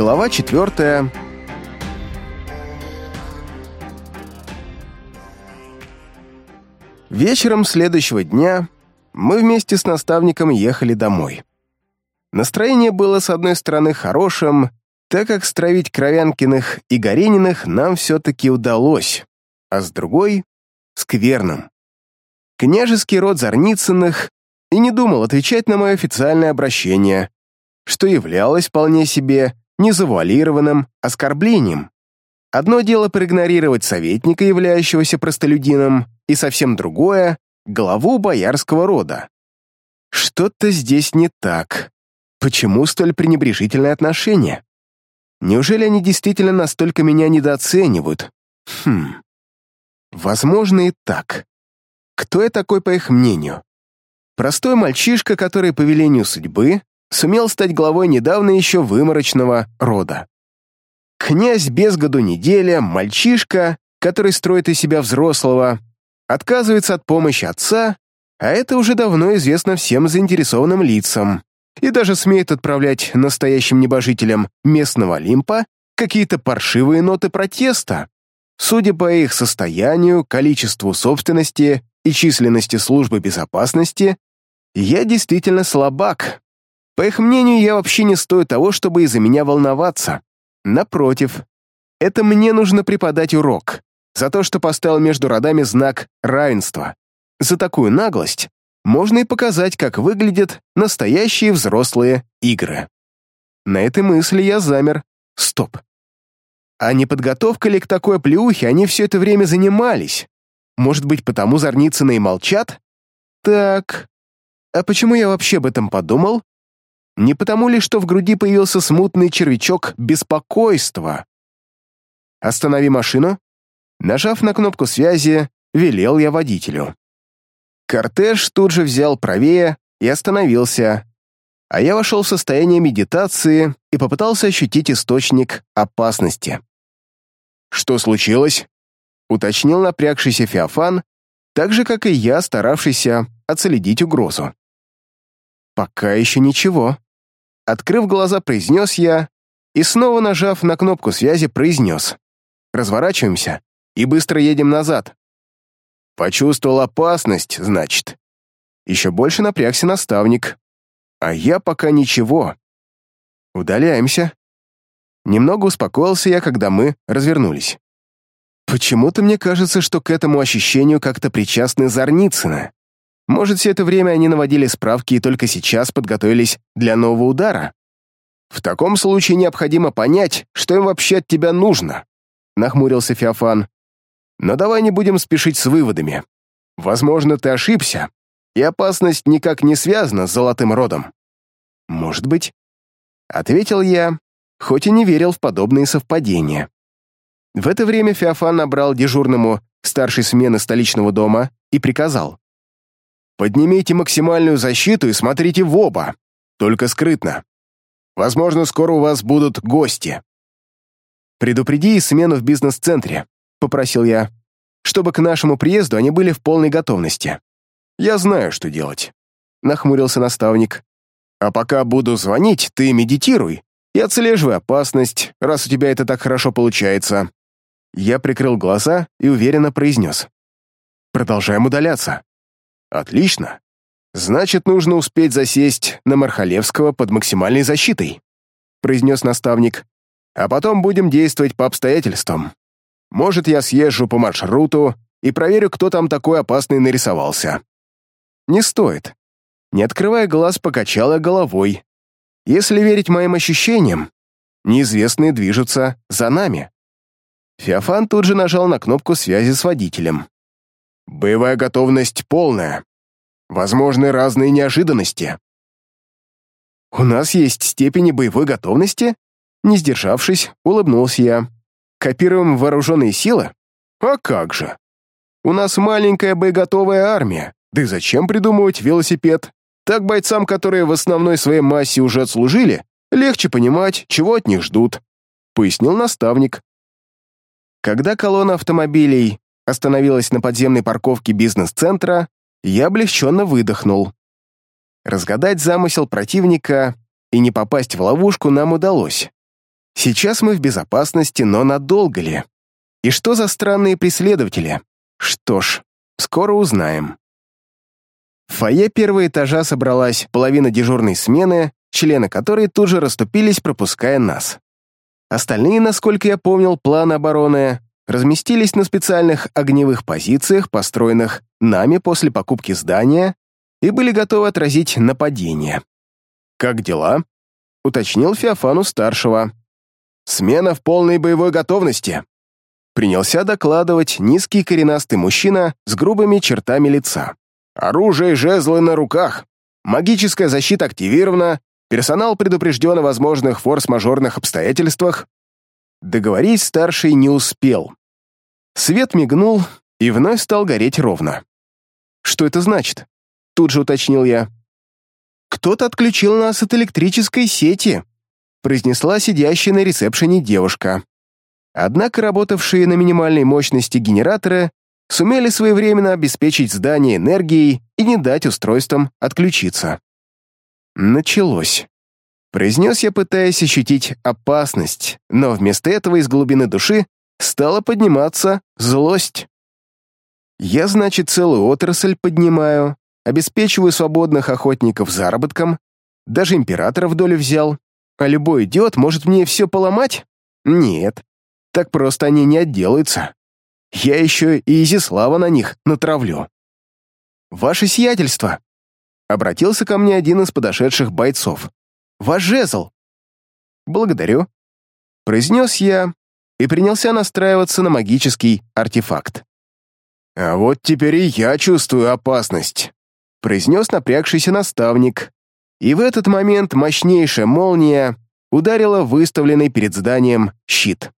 Глава четвертая. Вечером следующего дня мы вместе с наставником ехали домой. Настроение было, с одной стороны, хорошим, так как стравить Кровянкиных и Горениных нам все-таки удалось, а с другой — скверным. Княжеский род Зарницыных и не думал отвечать на мое официальное обращение, что являлось вполне себе незавуалированным оскорблением. Одно дело проигнорировать советника, являющегося простолюдином, и совсем другое — главу боярского рода. Что-то здесь не так. Почему столь пренебрежительное отношение? Неужели они действительно настолько меня недооценивают? Хм. Возможно и так. Кто я такой, по их мнению? Простой мальчишка, который по велению судьбы сумел стать главой недавно еще выморочного рода. Князь без году неделя, мальчишка, который строит из себя взрослого, отказывается от помощи отца, а это уже давно известно всем заинтересованным лицам, и даже смеет отправлять настоящим небожителям местного Олимпа какие-то паршивые ноты протеста. Судя по их состоянию, количеству собственности и численности службы безопасности, я действительно слабак, по их мнению, я вообще не стою того, чтобы из-за меня волноваться. Напротив, это мне нужно преподать урок за то, что поставил между родами знак равенства. За такую наглость можно и показать, как выглядят настоящие взрослые игры. На этой мысли я замер. Стоп. А не подготовка ли к такой плюхе они все это время занимались? Может быть, потому Зарницыны и молчат? Так, а почему я вообще об этом подумал? Не потому ли, что в груди появился смутный червячок беспокойства? «Останови машину». Нажав на кнопку связи, велел я водителю. Кортеж тут же взял правее и остановился, а я вошел в состояние медитации и попытался ощутить источник опасности. «Что случилось?» — уточнил напрягшийся Феофан, так же, как и я, старавшийся отследить угрозу. «Пока еще ничего», Открыв глаза, произнес я и снова нажав на кнопку связи, произнес. Разворачиваемся и быстро едем назад. Почувствовал опасность, значит. Еще больше напрягся наставник. А я пока ничего. Удаляемся. Немного успокоился я, когда мы развернулись. Почему-то мне кажется, что к этому ощущению как-то причастны Зарницыны. Может, все это время они наводили справки и только сейчас подготовились для нового удара? В таком случае необходимо понять, что им вообще от тебя нужно, нахмурился Феофан. Но давай не будем спешить с выводами. Возможно, ты ошибся, и опасность никак не связана с золотым родом. Может быть, ответил я, хоть и не верил в подобные совпадения. В это время Феофан набрал дежурному старшей смены столичного дома и приказал. Поднимите максимальную защиту и смотрите в оба, только скрытно. Возможно, скоро у вас будут гости. Предупреди смену в бизнес-центре, попросил я, чтобы к нашему приезду они были в полной готовности. Я знаю, что делать, нахмурился наставник. А пока буду звонить, ты медитируй и отслеживай опасность, раз у тебя это так хорошо получается. Я прикрыл глаза и уверенно произнес. Продолжаем удаляться. Отлично. Значит, нужно успеть засесть на Мархалевского под максимальной защитой, произнес наставник. А потом будем действовать по обстоятельствам. Может, я съезжу по маршруту и проверю, кто там такой опасный нарисовался. Не стоит. Не открывая глаз, покачала головой. Если верить моим ощущениям, неизвестные движутся за нами. Феофан тут же нажал на кнопку связи с водителем. Боевая готовность полная. Возможны разные неожиданности. У нас есть степени боевой готовности? Не сдержавшись, улыбнулся я. Копируем вооруженные силы? А как же? У нас маленькая боеготовая армия. Да и зачем придумывать велосипед? Так бойцам, которые в основной своей массе уже отслужили, легче понимать, чего от них ждут, пояснил наставник. Когда колонна автомобилей остановилась на подземной парковке бизнес-центра, я облегченно выдохнул. Разгадать замысел противника и не попасть в ловушку нам удалось. Сейчас мы в безопасности, но надолго ли? И что за странные преследователи? Что ж, скоро узнаем. В фойе первого этажа собралась половина дежурной смены, члены которой тут же расступились, пропуская нас. Остальные, насколько я помнил, план обороны разместились на специальных огневых позициях, построенных нами после покупки здания, и были готовы отразить нападение. «Как дела?» — уточнил Феофану-старшего. «Смена в полной боевой готовности», — принялся докладывать низкий коренастый мужчина с грубыми чертами лица. «Оружие и жезлы на руках. Магическая защита активирована, персонал предупрежден о возможных форс-мажорных обстоятельствах». Договорить старший не успел. Свет мигнул и вновь стал гореть ровно. «Что это значит?» — тут же уточнил я. «Кто-то отключил нас от электрической сети», — произнесла сидящая на ресепшене девушка. Однако работавшие на минимальной мощности генераторы сумели своевременно обеспечить здание энергией и не дать устройствам отключиться. Началось. Произнес я, пытаясь ощутить опасность, но вместо этого из глубины души стала подниматься злость. Я, значит, целую отрасль поднимаю, обеспечиваю свободных охотников заработком, даже императора в долю взял, а любой идиот может мне все поломать? Нет, так просто они не отделаются. Я еще и Изислава на них натравлю. «Ваше сиятельство!» — обратился ко мне один из подошедших бойцов. «Ваш жезл!» «Благодарю», — произнес я и принялся настраиваться на магический артефакт. «А вот теперь и я чувствую опасность», — произнес напрягшийся наставник. И в этот момент мощнейшая молния ударила выставленный перед зданием щит.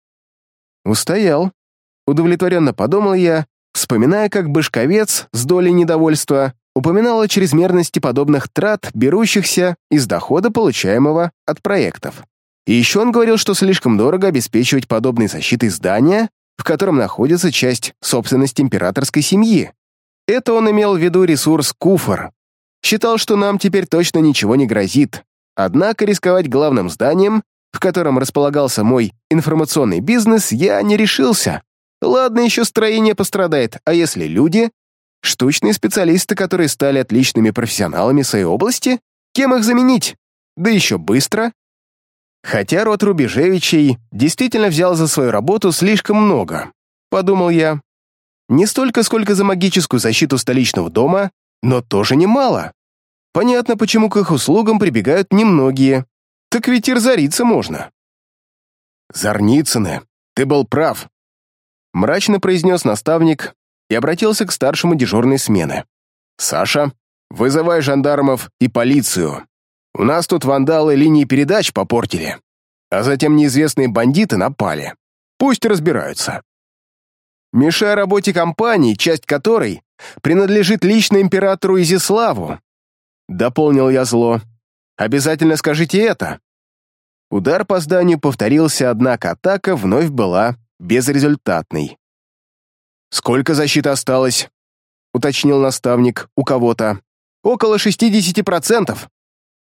«Устоял», — удовлетворенно подумал я, вспоминая, как Бышковец с долей недовольства упоминал о чрезмерности подобных трат, берущихся из дохода, получаемого от проектов. И еще он говорил, что слишком дорого обеспечивать подобной защитой здания, в котором находится часть собственности императорской семьи. Это он имел в виду ресурс Куфор. Считал, что нам теперь точно ничего не грозит. Однако рисковать главным зданием в котором располагался мой информационный бизнес, я не решился. Ладно, еще строение пострадает, а если люди? Штучные специалисты, которые стали отличными профессионалами своей области? Кем их заменить? Да еще быстро. Хотя род Рубежевичей действительно взял за свою работу слишком много, подумал я. Не столько, сколько за магическую защиту столичного дома, но тоже немало. Понятно, почему к их услугам прибегают немногие, так ведь и разориться можно. Зарницыны, ты был прав. Мрачно произнес наставник и обратился к старшему дежурной смены. «Саша, вызывай жандармов и полицию. У нас тут вандалы линии передач попортили, а затем неизвестные бандиты напали. Пусть разбираются. Мешая работе компании, часть которой принадлежит лично императору Изиславу, дополнил я зло. Обязательно скажите это!» Удар по зданию повторился, однако атака вновь была безрезультатной. «Сколько защиты осталось?» — уточнил наставник у кого-то. «Около 60%, —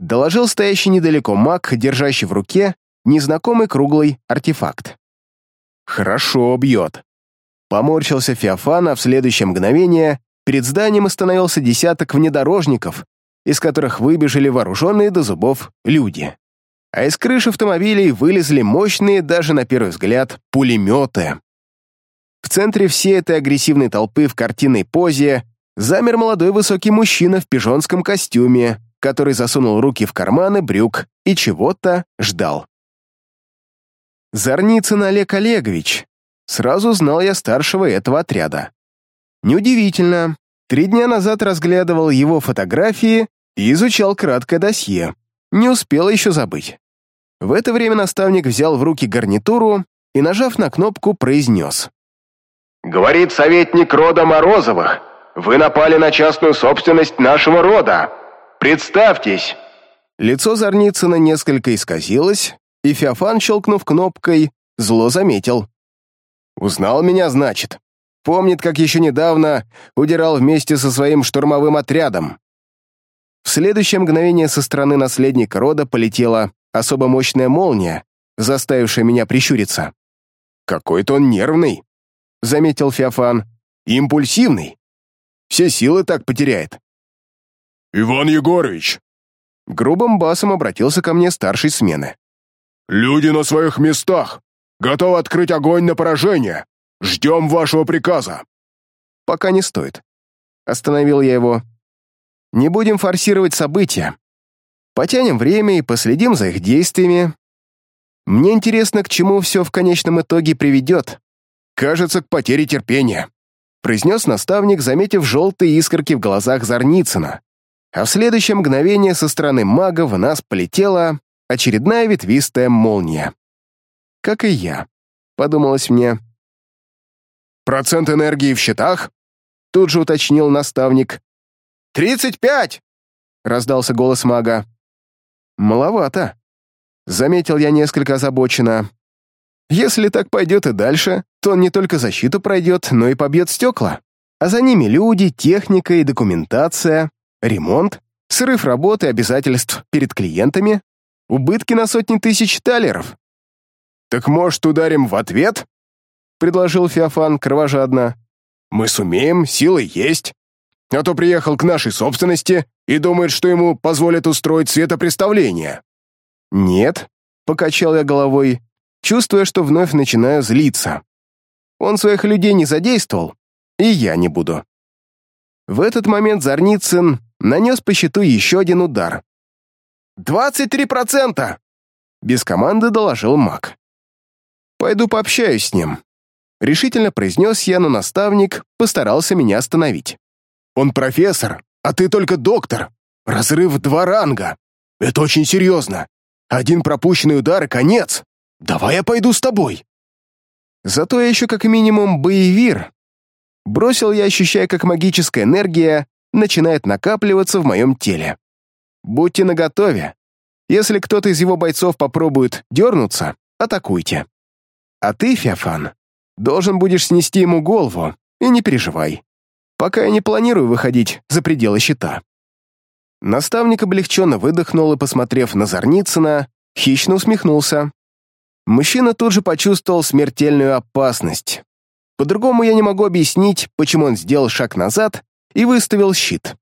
доложил стоящий недалеко маг, держащий в руке незнакомый круглый артефакт. «Хорошо бьет». Поморщился Феофан, а в следующее мгновение перед зданием остановился десяток внедорожников, из которых выбежали вооруженные до зубов люди. А из крыш автомобилей вылезли мощные, даже на первый взгляд, пулеметы. В центре всей этой агрессивной толпы в картинной позе замер молодой высокий мужчина в пижонском костюме, который засунул руки в карманы брюк и чего-то ждал. Зарницын Олег Олегович. Сразу знал я старшего этого отряда. Неудивительно, Три дня назад разглядывал его фотографии и изучал краткое досье. Не успел еще забыть. В это время наставник взял в руки гарнитуру и, нажав на кнопку, произнес. «Говорит советник рода Морозовых. Вы напали на частную собственность нашего рода. Представьтесь!» Лицо Зарницына несколько исказилось, и Феофан, щелкнув кнопкой, зло заметил. «Узнал меня, значит?» Помнит, как еще недавно удирал вместе со своим штурмовым отрядом. В следующее мгновение со стороны наследника рода полетела особо мощная молния, заставившая меня прищуриться. «Какой-то он нервный», — заметил Феофан, — «импульсивный. Все силы так потеряет». «Иван Егорович!» Грубым басом обратился ко мне старший смены. «Люди на своих местах! Готовы открыть огонь на поражение! Ждем вашего приказа!» «Пока не стоит». Остановил я его. «Не будем форсировать события. Потянем время и последим за их действиями. Мне интересно, к чему все в конечном итоге приведет. Кажется, к потере терпения», произнес наставник, заметив желтые искорки в глазах Зарницына а в следующее мгновение со стороны мага в нас полетела очередная ветвистая молния. Как и я, подумалось мне. «Процент энергии в счетах?» Тут же уточнил наставник. «Тридцать пять!» — раздался голос мага. «Маловато», — заметил я несколько озабоченно. «Если так пойдет и дальше, то он не только защиту пройдет, но и побьет стекла. А за ними люди, техника и документация. Ремонт, срыв работы, обязательств перед клиентами, убытки на сотни тысяч талеров. «Так, может, ударим в ответ?» — предложил Феофан кровожадно. «Мы сумеем, силы есть. А то приехал к нашей собственности и думает, что ему позволят устроить светопреставление». «Нет», — покачал я головой, чувствуя, что вновь начинаю злиться. Он своих людей не задействовал, и я не буду. В этот момент Зарницын нанес по счету еще один удар. «Двадцать три процента!» Без команды доложил маг. «Пойду пообщаюсь с ним», — решительно произнес я, но наставник постарался меня остановить. «Он профессор, а ты только доктор. Разрыв два ранга. Это очень серьезно. Один пропущенный удар и конец. Давай я пойду с тобой». Зато я еще как минимум боевир. Бросил я, ощущая, как магическая энергия начинает накапливаться в моем теле. Будьте наготове. Если кто-то из его бойцов попробует дернуться, атакуйте. А ты, Феофан, должен будешь снести ему голову, и не переживай. Пока я не планирую выходить за пределы щита». Наставник облегченно выдохнул и, посмотрев на Зарницына, хищно усмехнулся. Мужчина тут же почувствовал смертельную опасность. По-другому я не могу объяснить, почему он сделал шаг назад и выставил щит.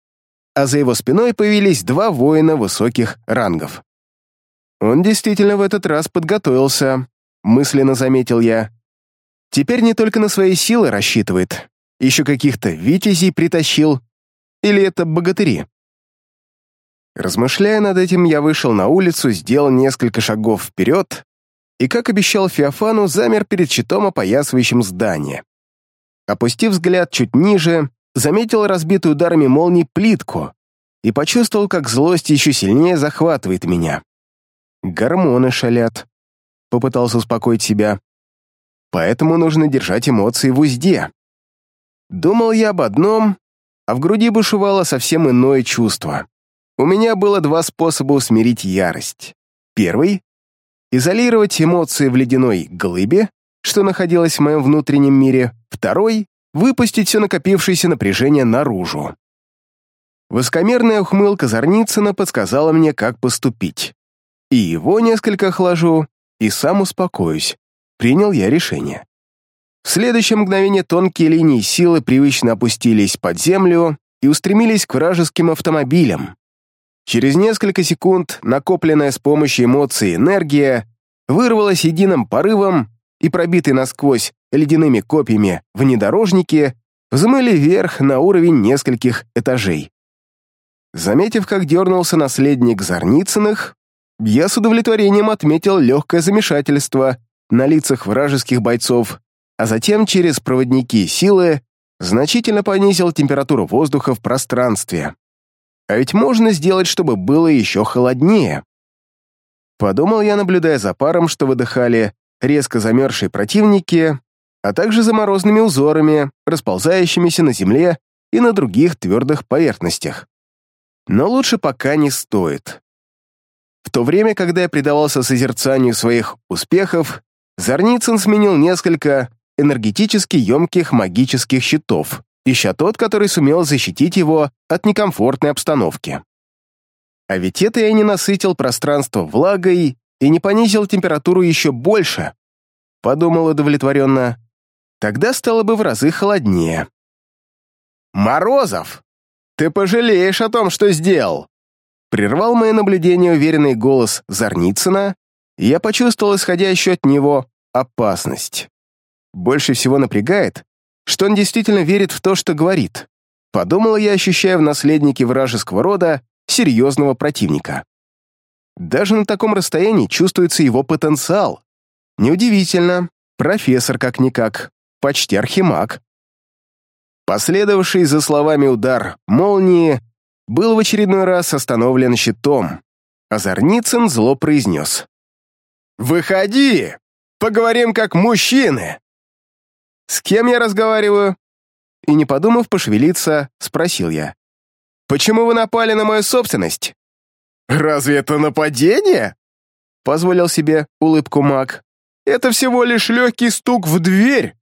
А за его спиной появились два воина высоких рангов. Он действительно в этот раз подготовился, мысленно заметил я. Теперь не только на свои силы рассчитывает, еще каких-то витязей притащил. Или это богатыри? Размышляя над этим, я вышел на улицу, сделал несколько шагов вперед и, как обещал Феофану, замер перед щитом, опоясывающим здание. Опустив взгляд чуть ниже, заметил разбитую ударами молний плитку и почувствовал, как злость еще сильнее захватывает меня. Гормоны шалят. Попытался успокоить себя. Поэтому нужно держать эмоции в узде. Думал я об одном, а в груди бушевало совсем иное чувство. У меня было два способа усмирить ярость. Первый — изолировать эмоции в ледяной глыбе, что находилось в моем внутреннем мире. Второй выпустить все накопившееся напряжение наружу. Воскомерная ухмылка Зарницына подсказала мне, как поступить. И его несколько охлажу, и сам успокоюсь. Принял я решение. В следующее мгновение тонкие линии силы привычно опустились под землю и устремились к вражеским автомобилям. Через несколько секунд накопленная с помощью эмоций энергия вырвалась единым порывом и пробитый насквозь ледяными копьями внедорожники взмыли вверх на уровень нескольких этажей. Заметив, как дернулся наследник Зарницыных, я с удовлетворением отметил легкое замешательство на лицах вражеских бойцов, а затем через проводники силы значительно понизил температуру воздуха в пространстве. А ведь можно сделать, чтобы было еще холоднее. Подумал я, наблюдая за паром, что выдыхали резко замерзшие противники, а также заморозными узорами, расползающимися на земле и на других твердых поверхностях. Но лучше пока не стоит. В то время, когда я предавался созерцанию своих успехов, Зарницын сменил несколько энергетически емких магических щитов, ища тот, который сумел защитить его от некомфортной обстановки. А ведь это я не насытил пространство влагой и не понизил температуру еще больше, подумал удовлетворенно, тогда стало бы в разы холоднее. «Морозов, ты пожалеешь о том, что сделал!» Прервал мое наблюдение уверенный голос Зарницына, и я почувствовал исходящую от него опасность. Больше всего напрягает, что он действительно верит в то, что говорит. Подумал я, ощущая в наследнике вражеского рода серьезного противника. Даже на таком расстоянии чувствуется его потенциал. Неудивительно, профессор как-никак, почти архимаг. Последовавший за словами удар молнии был в очередной раз остановлен щитом, а Зарницын зло произнес. «Выходи! Поговорим как мужчины!» «С кем я разговариваю?» И не подумав пошевелиться, спросил я. «Почему вы напали на мою собственность?» «Разве это нападение?» Позволил себе улыбку маг. «Это всего лишь легкий стук в дверь!»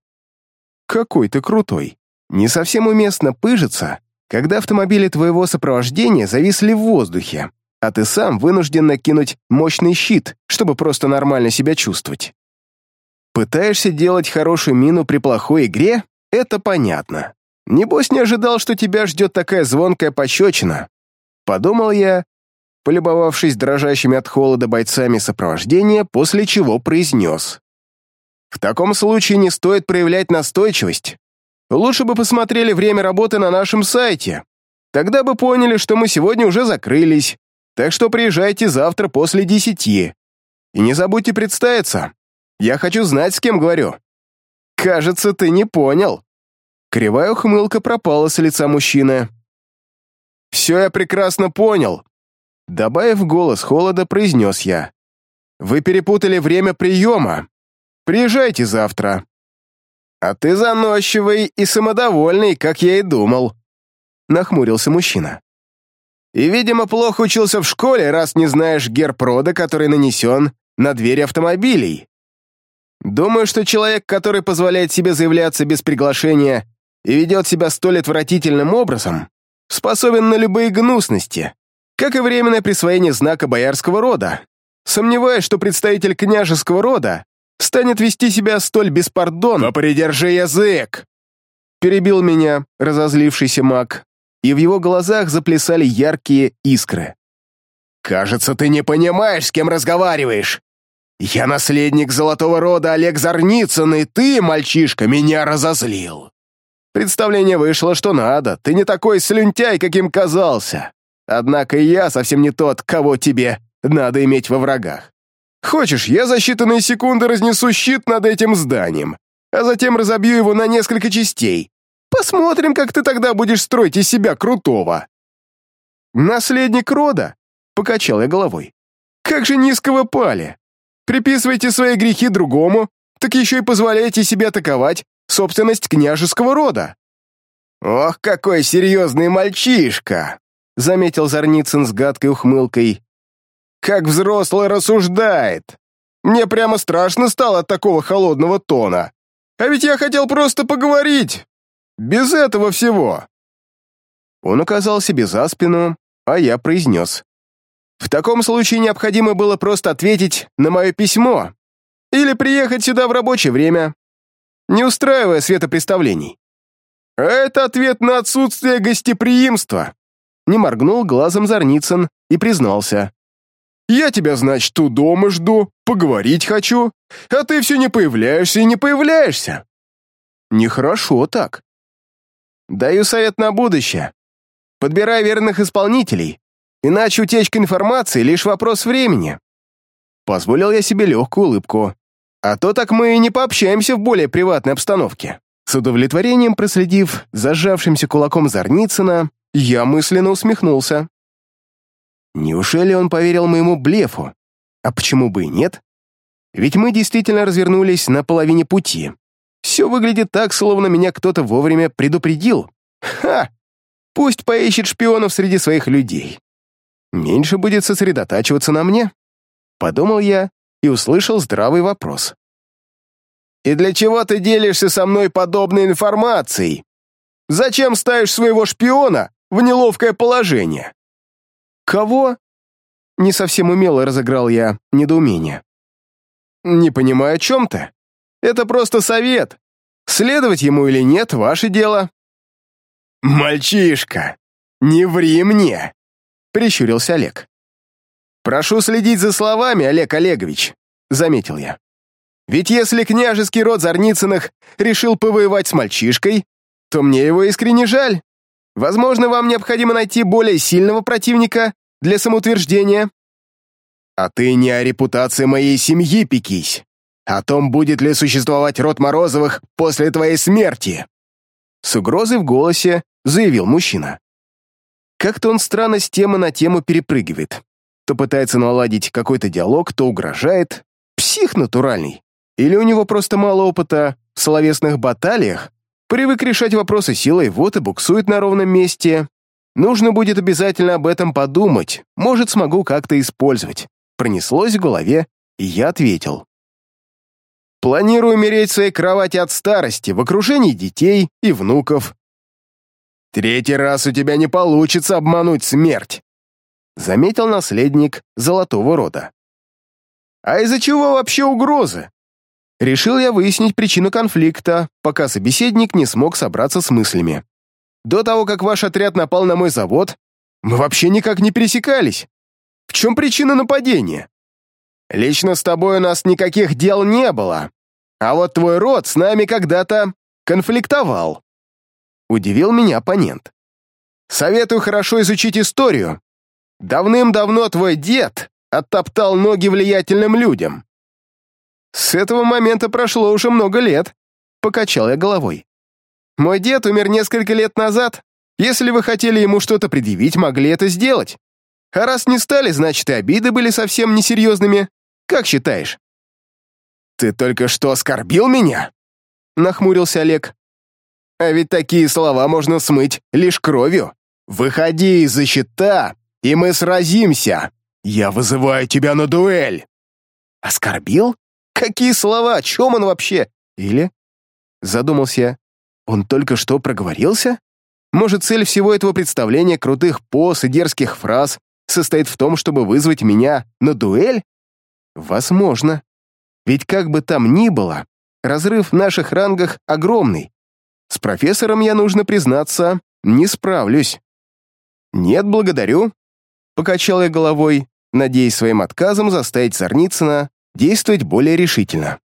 «Какой ты крутой!» Не совсем уместно пыжиться, когда автомобили твоего сопровождения зависли в воздухе, а ты сам вынужден накинуть мощный щит, чтобы просто нормально себя чувствовать. Пытаешься делать хорошую мину при плохой игре? Это понятно. Небось не ожидал, что тебя ждет такая звонкая пощечина. Подумал я, полюбовавшись дрожащими от холода бойцами сопровождения, после чего произнес. В таком случае не стоит проявлять настойчивость. Лучше бы посмотрели время работы на нашем сайте. Тогда бы поняли, что мы сегодня уже закрылись. Так что приезжайте завтра после десяти. И не забудьте представиться. Я хочу знать, с кем говорю. Кажется, ты не понял. Кривая ухмылка пропала с лица мужчины. «Все я прекрасно понял», — добавив голос холода, произнес я. «Вы перепутали время приема. Приезжайте завтра». «А ты заносчивый и самодовольный, как я и думал», — нахмурился мужчина. «И, видимо, плохо учился в школе, раз не знаешь герб рода, который нанесен на двери автомобилей. Думаю, что человек, который позволяет себе заявляться без приглашения и ведет себя столь отвратительным образом, способен на любые гнусности, как и временное присвоение знака боярского рода. Сомневаюсь, что представитель княжеского рода станет вести себя столь беспардонно. «Попридержи язык!» Перебил меня разозлившийся маг, и в его глазах заплясали яркие искры. «Кажется, ты не понимаешь, с кем разговариваешь. Я наследник золотого рода Олег Зарницын, и ты, мальчишка, меня разозлил. Представление вышло, что надо. Ты не такой слюнтяй, каким казался. Однако я совсем не тот, кого тебе надо иметь во врагах. Хочешь, я за считанные секунды разнесу щит над этим зданием, а затем разобью его на несколько частей. Посмотрим, как ты тогда будешь строить из себя крутого. Наследник рода? Покачал я головой. Как же низко вы пали. Приписывайте свои грехи другому, так еще и позволяете себе атаковать собственность княжеского рода. Ох, какой серьезный мальчишка! Заметил Зарницын с гадкой ухмылкой как взрослый рассуждает. Мне прямо страшно стало от такого холодного тона. А ведь я хотел просто поговорить. Без этого всего. Он указал себе за спину, а я произнес. В таком случае необходимо было просто ответить на мое письмо или приехать сюда в рабочее время, не устраивая светопреставлений. А это ответ на отсутствие гостеприимства. Не моргнул глазом Зарницын и признался. Я тебя, значит, у дома жду, поговорить хочу, а ты все не появляешься и не появляешься. Нехорошо так. Даю совет на будущее. Подбирай верных исполнителей, иначе утечка информации — лишь вопрос времени. Позволил я себе легкую улыбку. А то так мы и не пообщаемся в более приватной обстановке. С удовлетворением проследив за сжавшимся кулаком Зарницына, я мысленно усмехнулся. Неужели он поверил моему блефу? А почему бы и нет? Ведь мы действительно развернулись на половине пути. Все выглядит так, словно меня кто-то вовремя предупредил. Ха! Пусть поищет шпионов среди своих людей. Меньше будет сосредотачиваться на мне. Подумал я и услышал здравый вопрос. «И для чего ты делишься со мной подобной информацией? Зачем ставишь своего шпиона в неловкое положение?» «Кого?» Не совсем умело разыграл я недоумение. «Не понимаю, о чем ты. Это просто совет. Следовать ему или нет, ваше дело». «Мальчишка, не ври мне!» — прищурился Олег. «Прошу следить за словами, Олег Олегович», — заметил я. «Ведь если княжеский род Зарницыных решил повоевать с мальчишкой, то мне его искренне жаль. Возможно, вам необходимо найти более сильного противника для самоутверждения». «А ты не о репутации моей семьи пекись, о том, будет ли существовать род Морозовых после твоей смерти!» С угрозой в голосе заявил мужчина. Как-то он странно с темы на тему перепрыгивает. То пытается наладить какой-то диалог, то угрожает. Псих натуральный. Или у него просто мало опыта в словесных баталиях, привык решать вопросы силой, вот и буксует на ровном месте. Нужно будет обязательно об этом подумать, может, смогу как-то использовать. Пронеслось в голове, и я ответил. Планирую умереть в своей кровати от старости, в окружении детей и внуков. Третий раз у тебя не получится обмануть смерть, заметил наследник золотого рода. А из-за чего вообще угрозы? Решил я выяснить причину конфликта, пока собеседник не смог собраться с мыслями. До того, как ваш отряд напал на мой завод, мы вообще никак не пересекались. В чем причина нападения? Лично с тобой у нас никаких дел не было. А вот твой род с нами когда-то конфликтовал. Удивил меня оппонент. Советую хорошо изучить историю. Давным-давно твой дед оттоптал ноги влиятельным людям. С этого момента прошло уже много лет, покачал я головой. Мой дед умер несколько лет назад. Если вы хотели ему что-то предъявить, могли это сделать. А раз не стали, значит, и обиды были совсем несерьезными. Как считаешь?» «Ты только что оскорбил меня?» — нахмурился Олег. «А ведь такие слова можно смыть лишь кровью. Выходи из-за щита, и мы сразимся. Я вызываю тебя на дуэль». «Оскорбил? Какие слова? О чем он вообще? Или...» Задумался я. «Он только что проговорился? Может, цель всего этого представления крутых поз и дерзких фраз состоит в том, чтобы вызвать меня на дуэль? Возможно. Ведь как бы там ни было, разрыв в наших рангах огромный. С профессором я, нужно признаться, не справлюсь. Нет, благодарю. Покачал я головой, надеясь своим отказом заставить Зарницына действовать более решительно.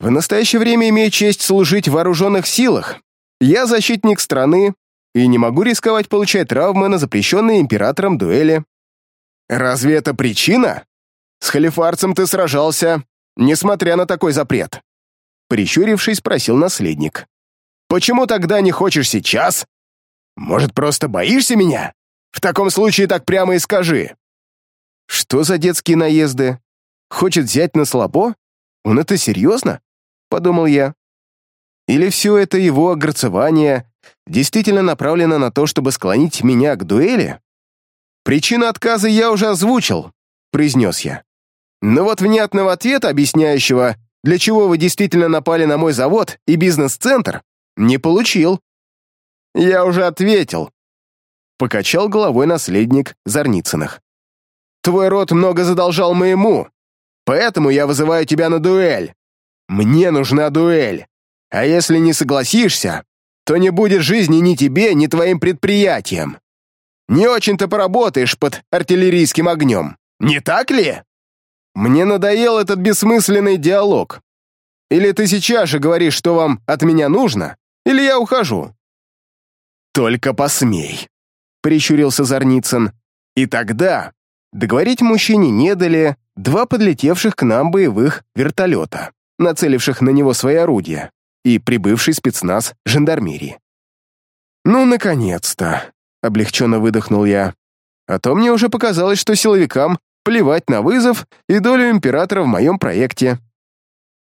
В настоящее время имею честь служить в вооруженных силах. Я защитник страны и не могу рисковать получать травмы на запрещенной императором дуэли. Разве это причина? С халифарцем ты сражался, несмотря на такой запрет. Прищурившись, спросил наследник. Почему тогда не хочешь сейчас? Может, просто боишься меня? В таком случае так прямо и скажи. Что за детские наезды? Хочет взять на слабо? Он это серьезно? Подумал я. Или все это его огорцевание действительно направлено на то, чтобы склонить меня к дуэли? Причину отказа я уже озвучил, произнес я. Но вот внятного ответа, объясняющего, для чего вы действительно напали на мой завод и бизнес-центр, не получил. Я уже ответил. Покачал головой наследник Зарницыных. Твой род много задолжал моему, поэтому я вызываю тебя на дуэль. Мне нужна дуэль. А если не согласишься, то не будет жизни ни тебе, ни твоим предприятиям. Не очень-то поработаешь под артиллерийским огнем, не так ли? Мне надоел этот бессмысленный диалог. Или ты сейчас же говоришь, что вам от меня нужно, или я ухожу?» «Только посмей», — прищурился Зарницын. «И тогда...» Договорить мужчине не дали два подлетевших к нам боевых вертолета, нацеливших на него свои орудия, и прибывший спецназ жандармерии. «Ну, наконец-то!» — облегченно выдохнул я. А то мне уже показалось, что силовикам плевать на вызов и долю императора в моем проекте.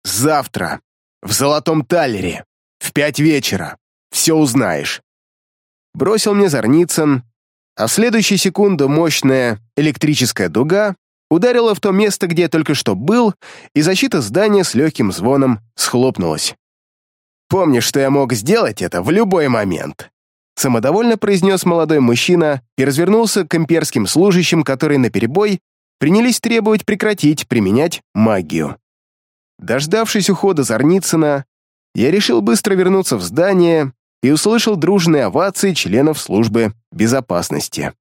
Завтра, в Золотом Талере, в пять вечера, все узнаешь. Бросил мне Зарницын, а в следующую секунду мощная электрическая дуга ударила в то место, где я только что был, и защита здания с легким звоном схлопнулась. Помни, что я мог сделать это в любой момент. самодовольно произнес молодой мужчина и развернулся к имперским служащим, которые наперебой принялись требовать прекратить применять магию. Дождавшись ухода Зарницына, я решил быстро вернуться в здание и услышал дружные овации членов службы безопасности.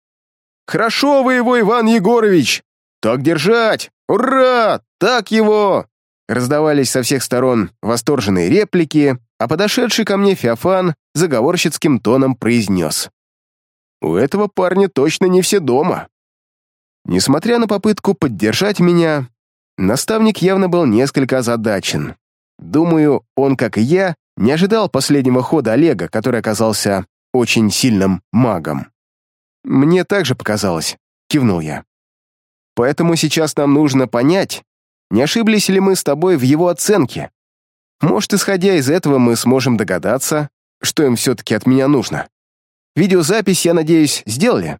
«Хорошо вы его, Иван Егорович! Так держать! Ура! Так его!» Раздавались со всех сторон восторженные реплики, а подошедший ко мне Феофан заговорщицким тоном произнес. «У этого парня точно не все дома». Несмотря на попытку поддержать меня, наставник явно был несколько озадачен. Думаю, он, как и я, не ожидал последнего хода Олега, который оказался очень сильным магом. «Мне также показалось», — кивнул я. «Поэтому сейчас нам нужно понять, не ошиблись ли мы с тобой в его оценке. Может, исходя из этого, мы сможем догадаться, что им все-таки от меня нужно. Видеозапись, я надеюсь, сделали?»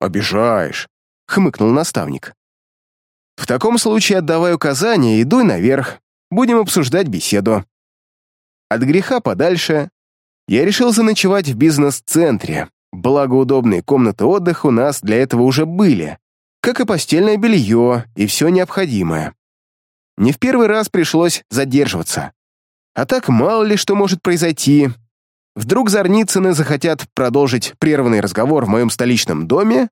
«Обижаешь», — хмыкнул наставник. «В таком случае отдавай указания и дуй наверх. Будем обсуждать беседу». От греха подальше я решил заночевать в бизнес-центре, благо удобные комнаты отдыха у нас для этого уже были, как и постельное белье и все необходимое. Не в первый раз пришлось задерживаться. А так мало ли что может произойти. Вдруг Зарницыны захотят продолжить прерванный разговор в моем столичном доме?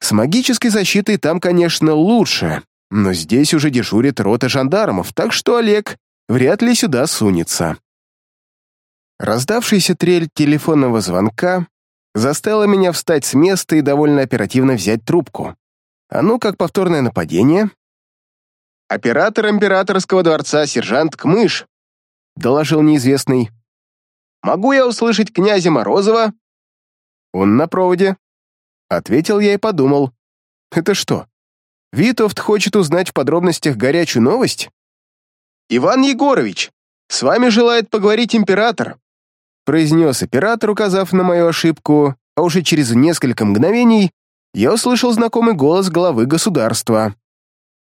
С магической защитой там, конечно, лучше, но здесь уже дежурит рота жандармов, так что Олег вряд ли сюда сунется. Раздавшийся трель телефонного звонка заставила меня встать с места и довольно оперативно взять трубку. А ну, как повторное нападение? «Оператор императорского дворца, сержант Кмыш», — доложил неизвестный. «Могу я услышать князя Морозова?» «Он на проводе», — ответил я и подумал. «Это что, Витовт хочет узнать в подробностях горячую новость?» «Иван Егорович, с вами желает поговорить император», произнес оператор, указав на мою ошибку, а уже через несколько мгновений я услышал знакомый голос главы государства.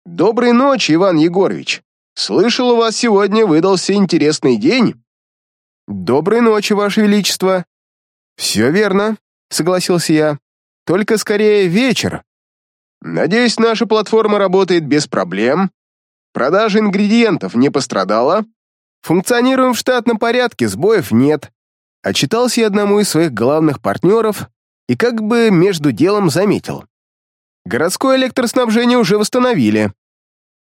«Доброй ночи, Иван Егорович. Слышал, у вас сегодня выдался интересный день?» «Доброй ночи, Ваше Величество». «Все верно», — согласился я. «Только скорее вечер». «Надеюсь, наша платформа работает без проблем. Продажа ингредиентов не пострадала. Функционируем в штатном порядке, сбоев нет». Отчитался я одному из своих главных партнеров и как бы между делом заметил. Городское электроснабжение уже восстановили.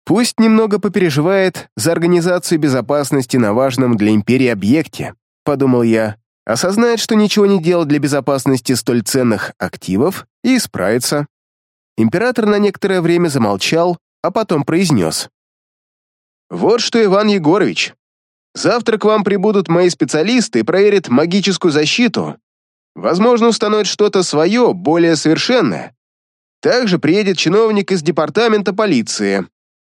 Пусть немного попереживает за организацию безопасности на важном для империи объекте, подумал я, осознает, что ничего не делал для безопасности столь ценных активов и исправится. Император на некоторое время замолчал, а потом произнес. «Вот что, Иван Егорович, завтра к вам прибудут мои специалисты и проверят магическую защиту. Возможно, установят что-то свое, более совершенное. Также приедет чиновник из департамента полиции.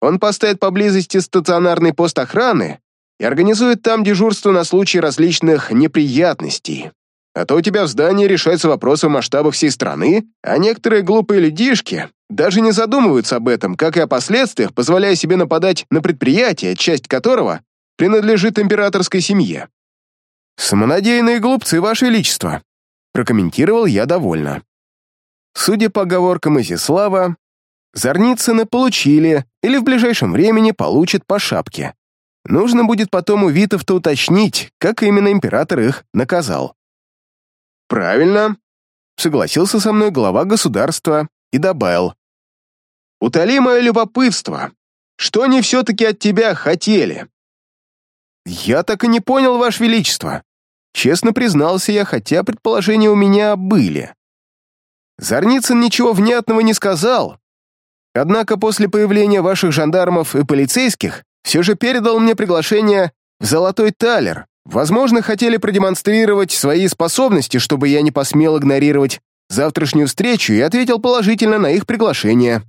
Он поставит поблизости стационарный пост охраны и организует там дежурство на случай различных неприятностей. А то у тебя в здании решаются вопросы в масштабах всей страны, а некоторые глупые людишки даже не задумываются об этом, как и о последствиях, позволяя себе нападать на предприятие, часть которого принадлежит императорской семье. «Самонадеянные глупцы, Ваше Величество», прокомментировал я довольно. Судя по оговоркам Изяслава, Зарницыны получили или в ближайшем времени получат по шапке. Нужно будет потом у Витовта уточнить, как именно император их наказал. «Правильно», — согласился со мной глава государства и добавил. «Утоли мое любопытство. Что они все-таки от тебя хотели?» «Я так и не понял, Ваше Величество», Честно признался я, хотя предположения у меня были. Зарницын ничего внятного не сказал. Однако после появления ваших жандармов и полицейских все же передал мне приглашение в «Золотой талер». Возможно, хотели продемонстрировать свои способности, чтобы я не посмел игнорировать завтрашнюю встречу и ответил положительно на их приглашение.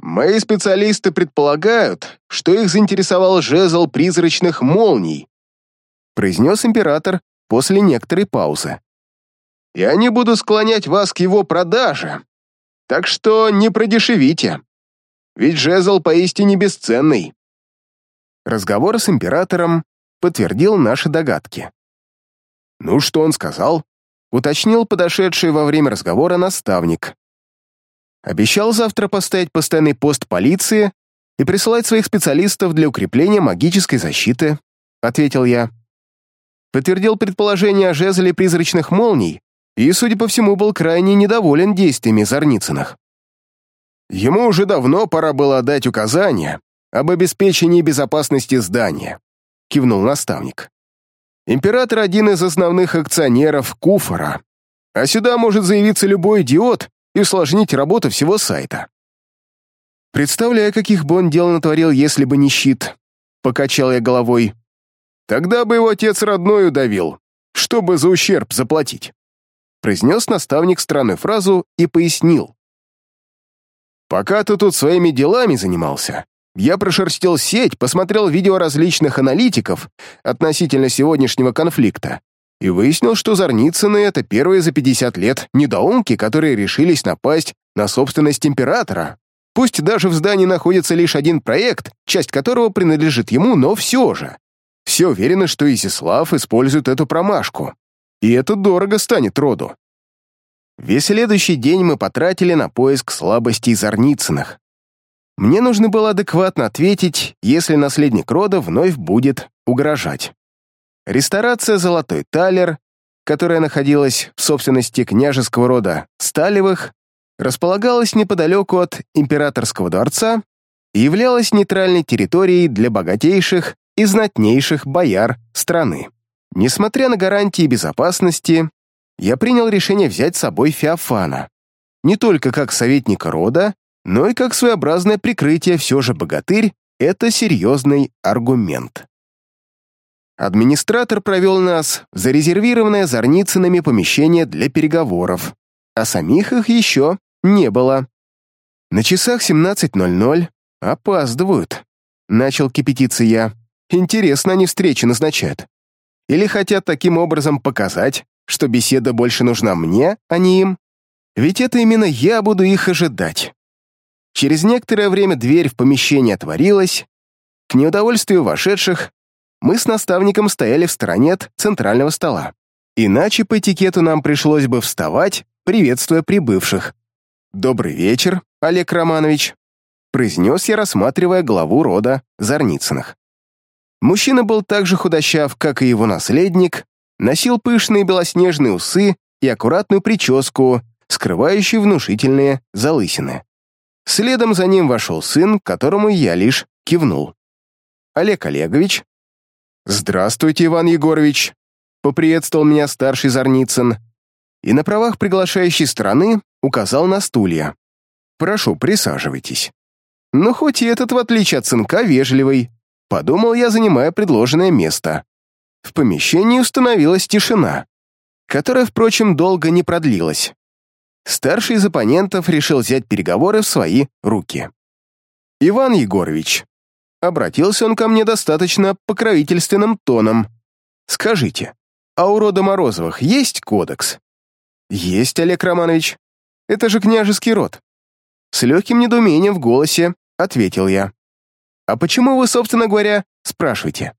Мои специалисты предполагают, что их заинтересовал жезл призрачных молний, произнес император после некоторой паузы. «Я не буду склонять вас к его продаже, так что не продешевите, ведь жезл поистине бесценный». Разговор с императором подтвердил наши догадки. «Ну, что он сказал?» уточнил подошедший во время разговора наставник. Обещал завтра поставить постоянный пост полиции и присылать своих специалистов для укрепления магической защиты, ответил я. Подтвердил предположение о жезле призрачных молний и, судя по всему, был крайне недоволен действиями Зарницыных. Ему уже давно пора было отдать указания об обеспечении безопасности здания, кивнул наставник. Император один из основных акционеров Куфора, а сюда может заявиться любой идиот и усложнить работу всего сайта. Представляю, каких бы он дел натворил, если бы не щит, покачал я головой. Тогда бы его отец родной удавил, чтобы за ущерб заплатить. Произнес наставник странную фразу и пояснил. Пока ты тут своими делами занимался, я прошерстил сеть, посмотрел видео различных аналитиков относительно сегодняшнего конфликта и выяснил, что Зарницыны — это первые за 50 лет недоумки, которые решились напасть на собственность императора. Пусть даже в здании находится лишь один проект, часть которого принадлежит ему, но все же. Все уверены, что Изяслав использует эту промашку. И это дорого станет роду. Весь следующий день мы потратили на поиск слабостей Зарницыных. Мне нужно было адекватно ответить, если наследник рода вновь будет угрожать. Ресторация «Золотой талер», которая находилась в собственности княжеского рода Сталевых, располагалась неподалеку от императорского дворца и являлась нейтральной территорией для богатейших и знатнейших бояр страны. Несмотря на гарантии безопасности, я принял решение взять с собой Феофана. Не только как советника рода, но и как своеобразное прикрытие все же богатырь — это серьезный аргумент. Администратор провел нас в зарезервированное Зарницынами помещение для переговоров, а самих их еще не было. На часах 17.00 опаздывают. Начал кипятиться я. Интересно они встречи назначают. Или хотят таким образом показать, что беседа больше нужна мне, а не им? Ведь это именно я буду их ожидать. Через некоторое время дверь в помещение отворилась. К неудовольствию вошедших мы с наставником стояли в стороне от центрального стола. Иначе по этикету нам пришлось бы вставать, приветствуя прибывших. «Добрый вечер, Олег Романович», произнес я, рассматривая главу рода Зарницыных. Мужчина был так же худощав, как и его наследник, носил пышные белоснежные усы и аккуратную прическу, скрывающую внушительные залысины. Следом за ним вошел сын, которому я лишь кивнул. Олег Олегович. «Здравствуйте, Иван Егорович», — поприветствовал меня старший Зарницын и на правах приглашающей стороны указал на стулья. «Прошу, присаживайтесь». Но хоть и этот, в отличие от сынка, вежливый, подумал я, занимая предложенное место. В помещении установилась тишина, которая, впрочем, долго не продлилась старший из оппонентов решил взять переговоры в свои руки. «Иван Егорович», — обратился он ко мне достаточно покровительственным тоном, «скажите, а у рода Морозовых есть кодекс?» «Есть, Олег Романович. Это же княжеский род». С легким недоумением в голосе ответил я. «А почему вы, собственно говоря, спрашиваете?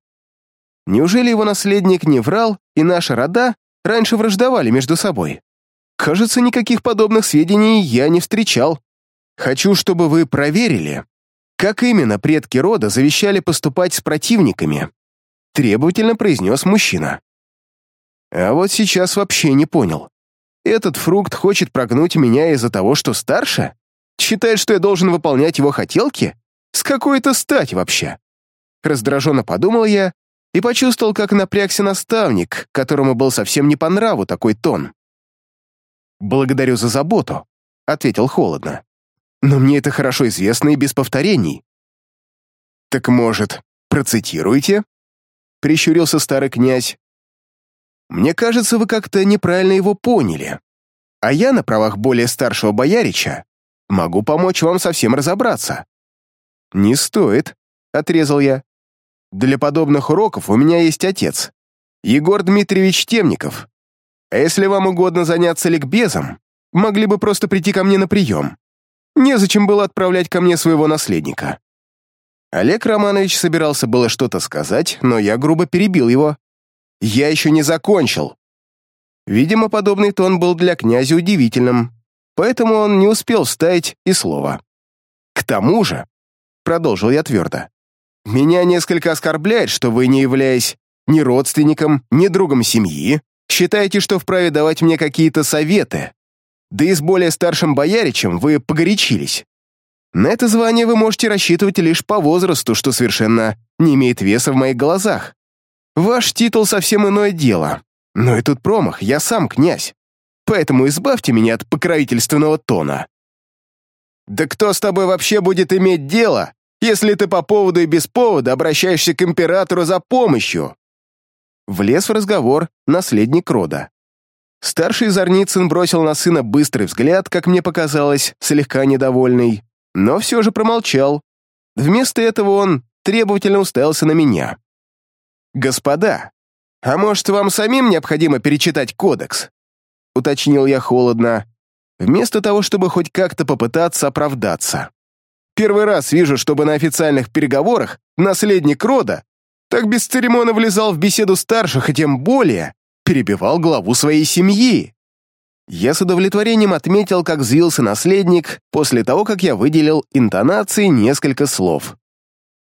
Неужели его наследник не врал, и наши рода раньше враждовали между собой?» Кажется, никаких подобных сведений я не встречал. Хочу, чтобы вы проверили, как именно предки рода завещали поступать с противниками, требовательно произнес мужчина. А вот сейчас вообще не понял. Этот фрукт хочет прогнуть меня из-за того, что старше? Считает, что я должен выполнять его хотелки? С какой-то стать вообще? Раздраженно подумал я и почувствовал, как напрягся наставник, которому был совсем не по нраву такой тон. «Благодарю за заботу», — ответил холодно. «Но мне это хорошо известно и без повторений». «Так, может, процитируйте?» — прищурился старый князь. «Мне кажется, вы как-то неправильно его поняли. А я на правах более старшего боярича могу помочь вам совсем разобраться». «Не стоит», — отрезал я. «Для подобных уроков у меня есть отец, Егор Дмитриевич Темников, а если вам угодно заняться ликбезом, могли бы просто прийти ко мне на прием. Незачем было отправлять ко мне своего наследника». Олег Романович собирался было что-то сказать, но я грубо перебил его. «Я еще не закончил». Видимо, подобный тон был для князя удивительным, поэтому он не успел вставить и слова. «К тому же», — продолжил я твердо, «меня несколько оскорбляет, что вы, не являясь ни родственником, ни другом семьи, считаете, что вправе давать мне какие-то советы, да и с более старшим бояричем вы погорячились. На это звание вы можете рассчитывать лишь по возрасту, что совершенно не имеет веса в моих глазах. Ваш титул совсем иное дело. Но и тут промах, я сам князь. Поэтому избавьте меня от покровительственного тона. Да кто с тобой вообще будет иметь дело, если ты по поводу и без повода обращаешься к императору за помощью? Влез в разговор наследник рода. Старший Зарницын бросил на сына быстрый взгляд, как мне показалось, слегка недовольный, но все же промолчал. Вместо этого он требовательно уставился на меня. «Господа, а может, вам самим необходимо перечитать кодекс?» — уточнил я холодно, вместо того, чтобы хоть как-то попытаться оправдаться. «Первый раз вижу, чтобы на официальных переговорах наследник рода так без церемона влезал в беседу старших, и тем более перебивал главу своей семьи. Я с удовлетворением отметил, как взвился наследник после того, как я выделил интонации несколько слов.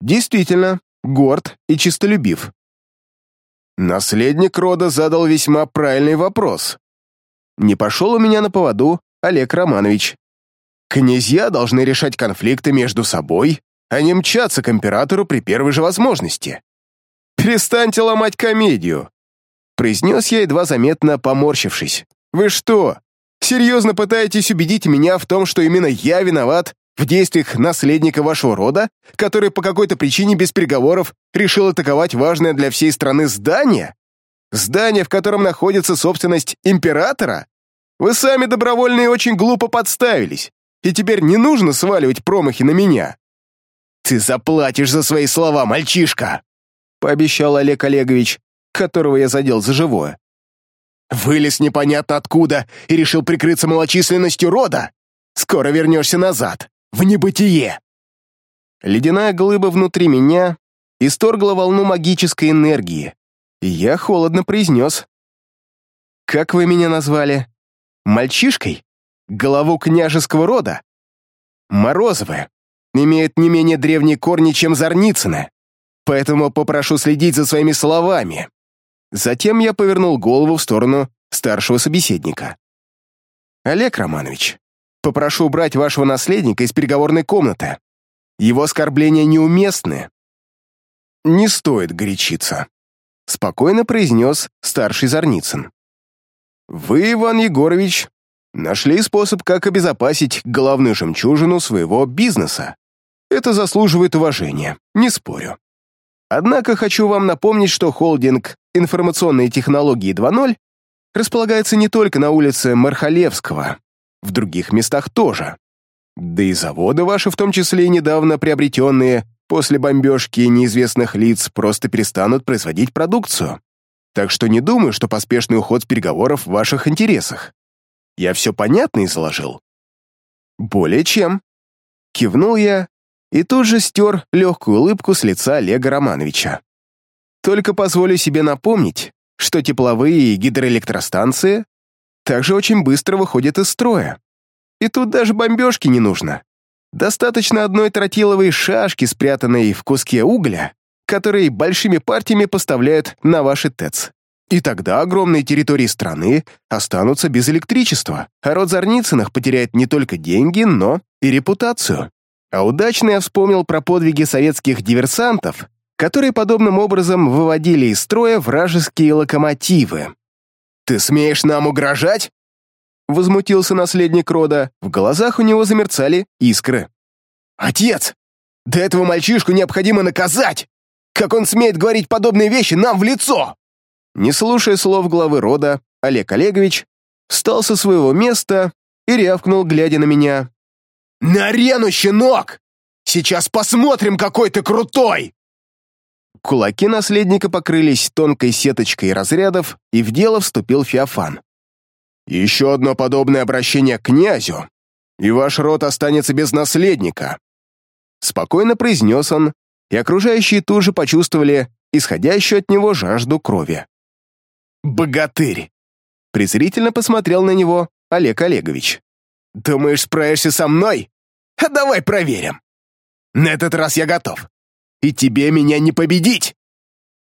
Действительно, горд и чистолюбив. Наследник рода задал весьма правильный вопрос. Не пошел у меня на поводу Олег Романович. Князья должны решать конфликты между собой, а не мчаться к императору при первой же возможности. «Перестаньте ломать комедию!» произнес я, едва заметно поморщившись. «Вы что, серьезно пытаетесь убедить меня в том, что именно я виноват в действиях наследника вашего рода, который по какой-то причине без переговоров решил атаковать важное для всей страны здание? Здание, в котором находится собственность императора? Вы сами добровольно и очень глупо подставились, и теперь не нужно сваливать промахи на меня. Ты заплатишь за свои слова, мальчишка!» пообещал Олег Олегович, которого я задел за живое. «Вылез непонятно откуда и решил прикрыться малочисленностью рода? Скоро вернешься назад, в небытие!» Ледяная глыба внутри меня исторгла волну магической энергии, и я холодно произнес. «Как вы меня назвали? Мальчишкой? Голову княжеского рода? Морозовы имеют не менее древние корни, чем Зарницыны поэтому попрошу следить за своими словами». Затем я повернул голову в сторону старшего собеседника. «Олег Романович, попрошу убрать вашего наследника из переговорной комнаты. Его оскорбления неуместны». «Не стоит горячиться», — спокойно произнес старший Зарницын. «Вы, Иван Егорович, нашли способ, как обезопасить главную жемчужину своего бизнеса. Это заслуживает уважения, не спорю. Однако хочу вам напомнить, что холдинг «Информационные технологии 2.0» располагается не только на улице Мархалевского, в других местах тоже. Да и заводы ваши, в том числе и недавно приобретенные после бомбежки неизвестных лиц, просто перестанут производить продукцию. Так что не думаю, что поспешный уход с переговоров в ваших интересах. Я все понятно изложил? Более чем. Кивнул я и тут же стер легкую улыбку с лица Олега Романовича. Только позволю себе напомнить, что тепловые и гидроэлектростанции также очень быстро выходят из строя. И тут даже бомбежки не нужно. Достаточно одной тротиловой шашки, спрятанной в куске угля, которые большими партиями поставляют на ваши ТЭЦ. И тогда огромные территории страны останутся без электричества, а род Зарницыных потеряет не только деньги, но и репутацию. А удачно я вспомнил про подвиги советских диверсантов, которые подобным образом выводили из строя вражеские локомотивы. «Ты смеешь нам угрожать?» Возмутился наследник рода, в глазах у него замерцали искры. «Отец! Да этого мальчишку необходимо наказать! Как он смеет говорить подобные вещи нам в лицо?» Не слушая слов главы рода, Олег Олегович встал со своего места и рявкнул, глядя на меня. «На арену, щенок! Сейчас посмотрим, какой ты крутой!» Кулаки наследника покрылись тонкой сеточкой разрядов, и в дело вступил Феофан. «Еще одно подобное обращение к князю, и ваш род останется без наследника», спокойно произнес он, и окружающие тут же почувствовали исходящую от него жажду крови. «Богатырь!» — презрительно посмотрел на него Олег Олегович. «Думаешь, справишься со мной? А давай проверим. На этот раз я готов. И тебе меня не победить!»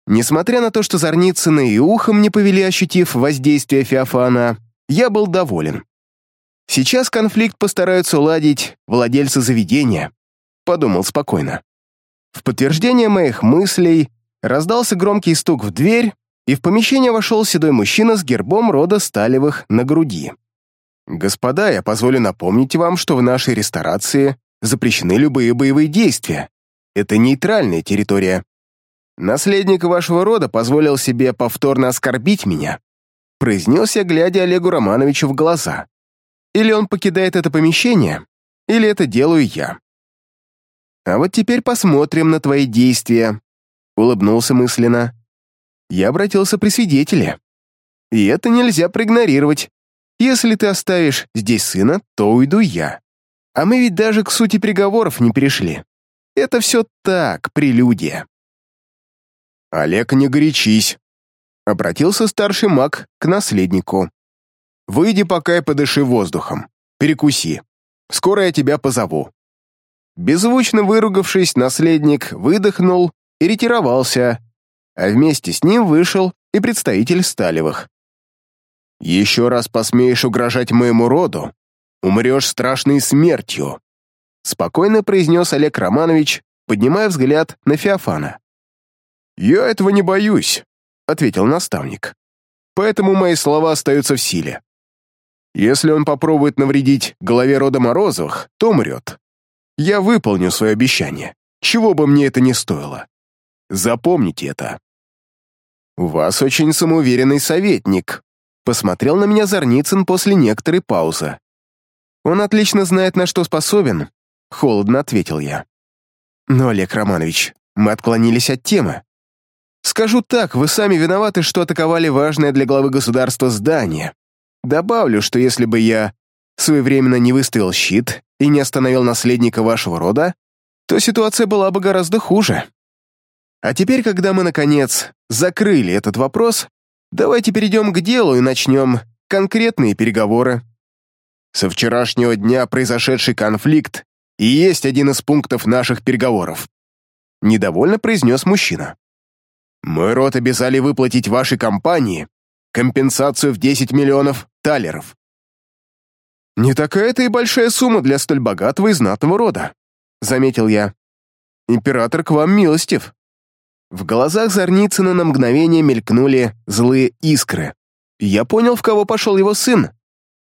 Несмотря на то, что Зарницыны и ухом не повели, ощутив воздействие Феофана, я был доволен. Сейчас конфликт постараются уладить владельцы заведения, подумал спокойно. В подтверждение моих мыслей раздался громкий стук в дверь, и в помещение вошел седой мужчина с гербом рода Сталевых на груди. «Господа, я позволю напомнить вам, что в нашей ресторации запрещены любые боевые действия. Это нейтральная территория. Наследник вашего рода позволил себе повторно оскорбить меня, произнес я, глядя Олегу Романовичу в глаза. Или он покидает это помещение, или это делаю я. А вот теперь посмотрим на твои действия, улыбнулся мысленно. Я обратился при свидетеле. И это нельзя проигнорировать. Если ты оставишь здесь сына, то уйду я. А мы ведь даже к сути приговоров не перешли. Это все так, прелюдия. «Олег, не горячись», — обратился старший маг к наследнику. «Выйди пока и подыши воздухом. Перекуси. Скоро я тебя позову». Беззвучно выругавшись, наследник выдохнул и ретировался, а вместе с ним вышел и представитель Сталевых. «Еще раз посмеешь угрожать моему роду, умрешь страшной смертью», спокойно произнес Олег Романович, поднимая взгляд на Феофана. «Я этого не боюсь», — ответил наставник. «Поэтому мои слова остаются в силе. Если он попробует навредить главе рода Морозовых, то умрет. Я выполню свое обещание, чего бы мне это ни стоило. Запомните это». «У вас очень самоуверенный советник», — посмотрел на меня Зарницын после некоторой паузы. «Он отлично знает, на что способен», — холодно ответил я. «Но, Олег Романович, мы отклонились от темы. Скажу так, вы сами виноваты, что атаковали важное для главы государства здание. Добавлю, что если бы я своевременно не выставил щит и не остановил наследника вашего рода, то ситуация была бы гораздо хуже. А теперь, когда мы, наконец, закрыли этот вопрос, давайте перейдем к делу и начнем конкретные переговоры. Со вчерашнего дня произошедший конфликт и есть один из пунктов наших переговоров. Недовольно произнес мужчина. Мой род обязали выплатить вашей компании компенсацию в 10 миллионов талеров. Не такая-то и большая сумма для столь богатого и знатного рода, заметил я. Император к вам милостив. В глазах Зарницына на мгновение мелькнули злые искры. Я понял, в кого пошел его сын.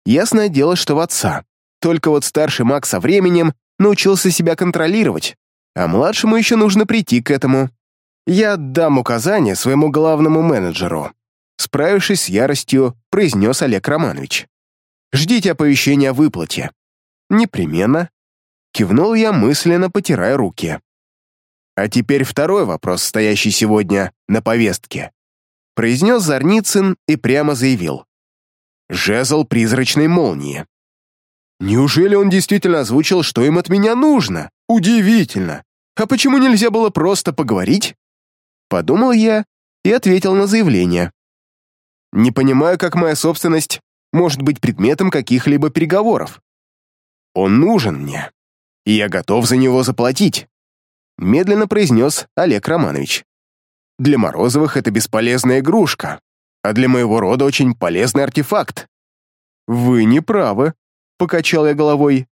Ясное дело, что в отца. Только вот старший маг со временем научился себя контролировать, а младшему еще нужно прийти к этому. «Я отдам указание своему главному менеджеру», справившись с яростью, произнес Олег Романович. «Ждите оповещения о выплате». «Непременно», кивнул я, мысленно потирая руки. А теперь второй вопрос, стоящий сегодня на повестке. Произнес Зарницын и прямо заявил. «Жезл призрачной молнии». Неужели он действительно озвучил, что им от меня нужно? Удивительно. А почему нельзя было просто поговорить? Подумал я и ответил на заявление. Не понимаю, как моя собственность может быть предметом каких-либо переговоров. Он нужен мне, и я готов за него заплатить, медленно произнес Олег Романович. Для Морозовых это бесполезная игрушка, а для моего рода очень полезный артефакт. Вы не правы, покачал я головой.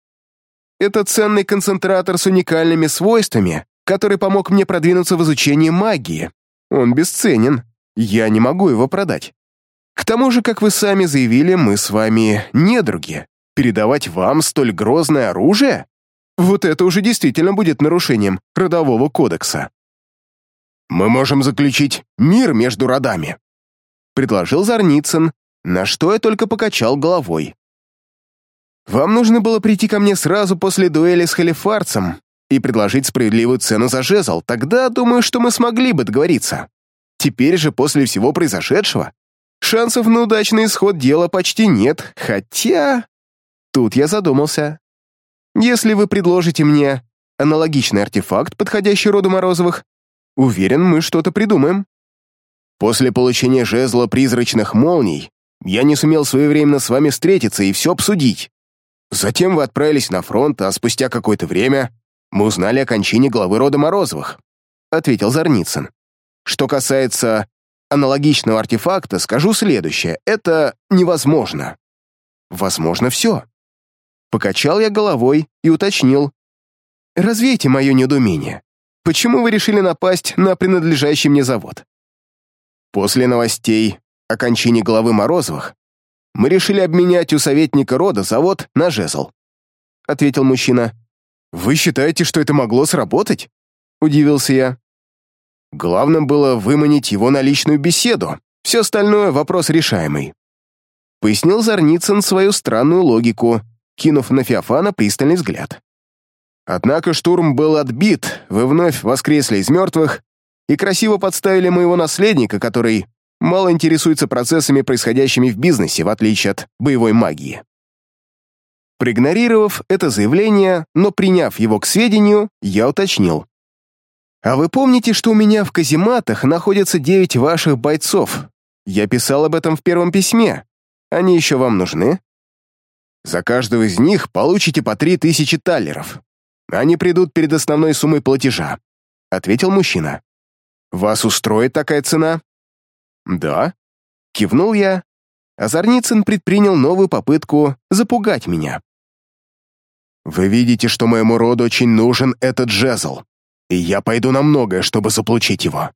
Это ценный концентратор с уникальными свойствами, который помог мне продвинуться в изучении магии. Он бесценен, я не могу его продать. К тому же, как вы сами заявили, мы с вами недруги. Передавать вам столь грозное оружие? Вот это уже действительно будет нарушением родового кодекса. Мы можем заключить мир между родами, предложил Зарницын, на что я только покачал головой. Вам нужно было прийти ко мне сразу после дуэли с Халифарцем, и предложить справедливую цену за жезл, тогда думаю, что мы смогли бы договориться. Теперь же, после всего произошедшего, шансов на удачный исход дела почти нет, хотя... Тут я задумался. Если вы предложите мне аналогичный артефакт, подходящий роду Морозовых, уверен, мы что-то придумаем. После получения жезла призрачных молний я не сумел своевременно с вами встретиться и все обсудить. Затем вы отправились на фронт, а спустя какое-то время мы узнали о кончине главы рода Морозовых», — ответил Зарницын. «Что касается аналогичного артефакта, скажу следующее. Это невозможно. Возможно все». Покачал я головой и уточнил. «Развейте мое недоумение. Почему вы решили напасть на принадлежащий мне завод?» После новостей о кончине главы Морозовых мы решили обменять у советника рода завод на жезл», — ответил мужчина. «Вы считаете, что это могло сработать?» — удивился я. Главным было выманить его на личную беседу, все остальное — вопрос решаемый. Пояснил Зарницын свою странную логику, кинув на Феофана пристальный взгляд. Однако штурм был отбит, вы вновь воскресли из мертвых и красиво подставили моего наследника, который мало интересуется процессами, происходящими в бизнесе, в отличие от боевой магии. Проигнорировав это заявление, но приняв его к сведению, я уточнил. «А вы помните, что у меня в казематах находятся девять ваших бойцов? Я писал об этом в первом письме. Они еще вам нужны?» «За каждого из них получите по три тысячи таллеров. Они придут перед основной суммой платежа», — ответил мужчина. «Вас устроит такая цена?» «Да», — кивнул я, Зарницын предпринял новую попытку запугать меня. «Вы видите, что моему роду очень нужен этот жезл, и я пойду на многое, чтобы заполучить его.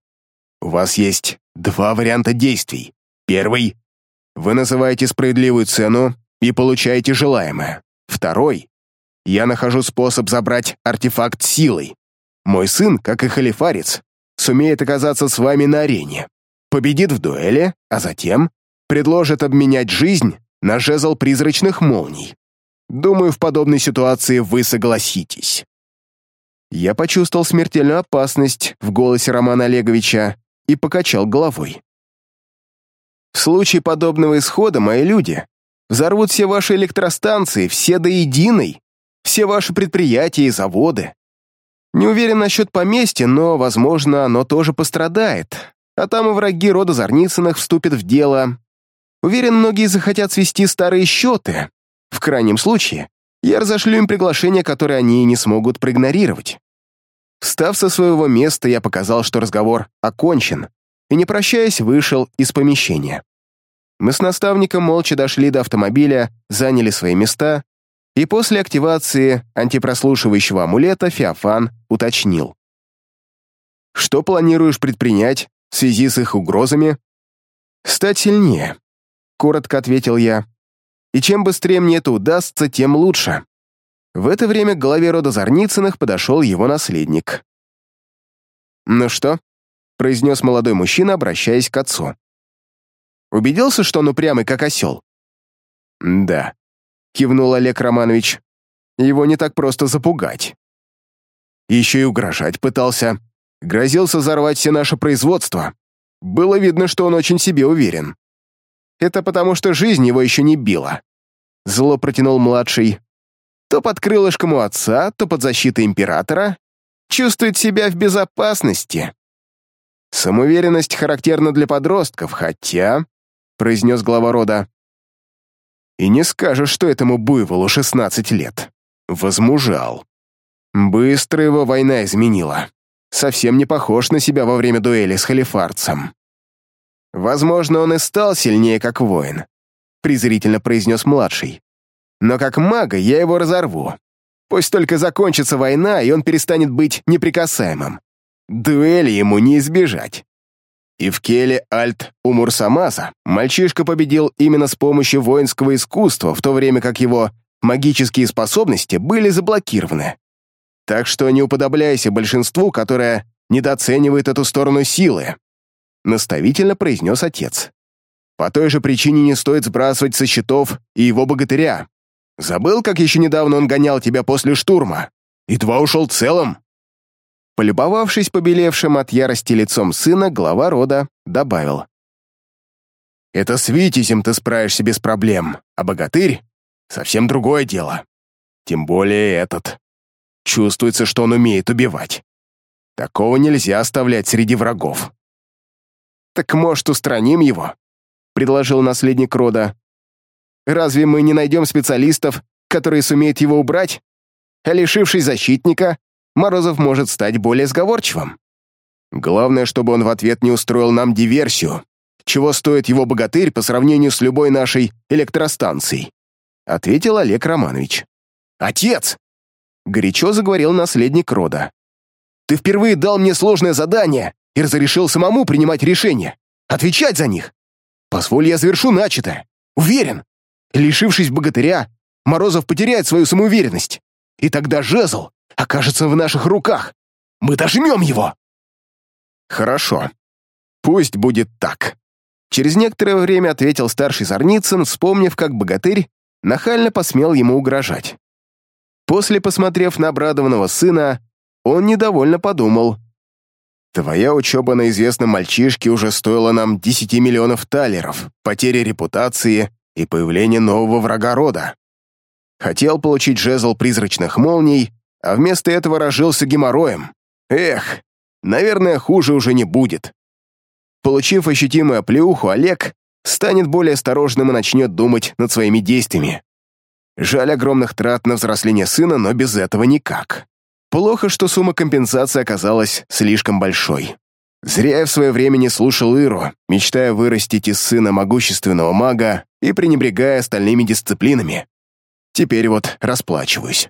У вас есть два варианта действий. Первый — вы называете справедливую цену и получаете желаемое. Второй — я нахожу способ забрать артефакт силой. Мой сын, как и халифарец, сумеет оказаться с вами на арене победит в дуэли, а затем предложит обменять жизнь на жезл призрачных молний. Думаю, в подобной ситуации вы согласитесь. Я почувствовал смертельную опасность в голосе Романа Олеговича и покачал головой. В случае подобного исхода мои люди взорвут все ваши электростанции, все до единой, все ваши предприятия и заводы. Не уверен насчет поместья, но, возможно, оно тоже пострадает, а там и враги рода Зарницыных вступят в дело. Уверен, многие захотят свести старые счеты. В крайнем случае, я разошлю им приглашение, которое они не смогут проигнорировать. Встав со своего места, я показал, что разговор окончен, и, не прощаясь, вышел из помещения. Мы с наставником молча дошли до автомобиля, заняли свои места, и после активации антипрослушивающего амулета Феофан уточнил. «Что планируешь предпринять в связи с их угрозами? Стать сильнее, коротко ответил я. И чем быстрее мне это удастся, тем лучше. В это время к голове рода Зарницыных подошел его наследник. «Ну что?» — произнес молодой мужчина, обращаясь к отцу. «Убедился, что он упрямый, как осел?» «Да», — кивнул Олег Романович. «Его не так просто запугать». Еще и угрожать пытался. Грозился взорвать все наше производство. Было видно, что он очень себе уверен. Это потому, что жизнь его еще не била. Зло протянул младший. То под крылышком у отца, то под защитой императора. Чувствует себя в безопасности. Самоуверенность характерна для подростков, хотя... произнес глава рода. И не скажешь, что этому буйволу 16 лет. Возмужал. Быстро его война изменила совсем не похож на себя во время дуэли с халифарцем. Возможно, он и стал сильнее как воин, презрительно произнес младший. Но как мага я его разорву. Пусть только закончится война, и он перестанет быть неприкасаемым. Дуэли ему не избежать. И в Келе Альт Умурсамаса мальчишка победил именно с помощью воинского искусства, в то время как его магические способности были заблокированы. Так что не уподобляйся большинству, которое недооценивает эту сторону силы», — наставительно произнес отец. «По той же причине не стоит сбрасывать со счетов и его богатыря. Забыл, как еще недавно он гонял тебя после штурма? Едва ушел целым?» Полюбовавшись побелевшим от ярости лицом сына, глава рода добавил. «Это с Витязем ты справишься без проблем, а богатырь — совсем другое дело. Тем более этот». Чувствуется, что он умеет убивать. Такого нельзя оставлять среди врагов. «Так, может, устраним его?» — предложил наследник рода. «Разве мы не найдем специалистов, которые сумеют его убрать? А лишившись защитника, Морозов может стать более сговорчивым. Главное, чтобы он в ответ не устроил нам диверсию, чего стоит его богатырь по сравнению с любой нашей электростанцией», ответил Олег Романович. «Отец!» — горячо заговорил наследник рода. «Ты впервые дал мне сложное задание и разрешил самому принимать решения, отвечать за них. Позволь, я завершу начатое. Уверен, лишившись богатыря, Морозов потеряет свою самоуверенность, и тогда жезл окажется в наших руках. Мы дожмем его!» «Хорошо. Пусть будет так», Через некоторое время ответил старший Зарницын, вспомнив, как богатырь нахально посмел ему угрожать. После, посмотрев на обрадованного сына, он недовольно подумал. «Твоя учеба на известном мальчишке уже стоила нам 10 миллионов талеров, потери репутации и появление нового врага рода. Хотел получить жезл призрачных молний, а вместо этого рожился геморроем. Эх, наверное, хуже уже не будет. Получив ощутимую оплеуху, Олег станет более осторожным и начнет думать над своими действиями. Жаль огромных трат на взросление сына, но без этого никак. Плохо, что сумма компенсации оказалась слишком большой. Зря я в свое время не слушал Иру, мечтая вырастить из сына могущественного мага и пренебрегая остальными дисциплинами. Теперь вот расплачиваюсь.